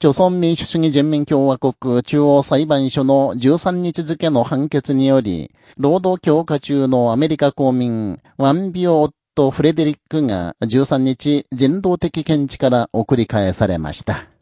朝鮮民主主義人民共和国中央裁判所の13日付の判決により、労働強化中のアメリカ公民、ワンビオ・オット・フレデリックが13日人道的見地から送り返されました。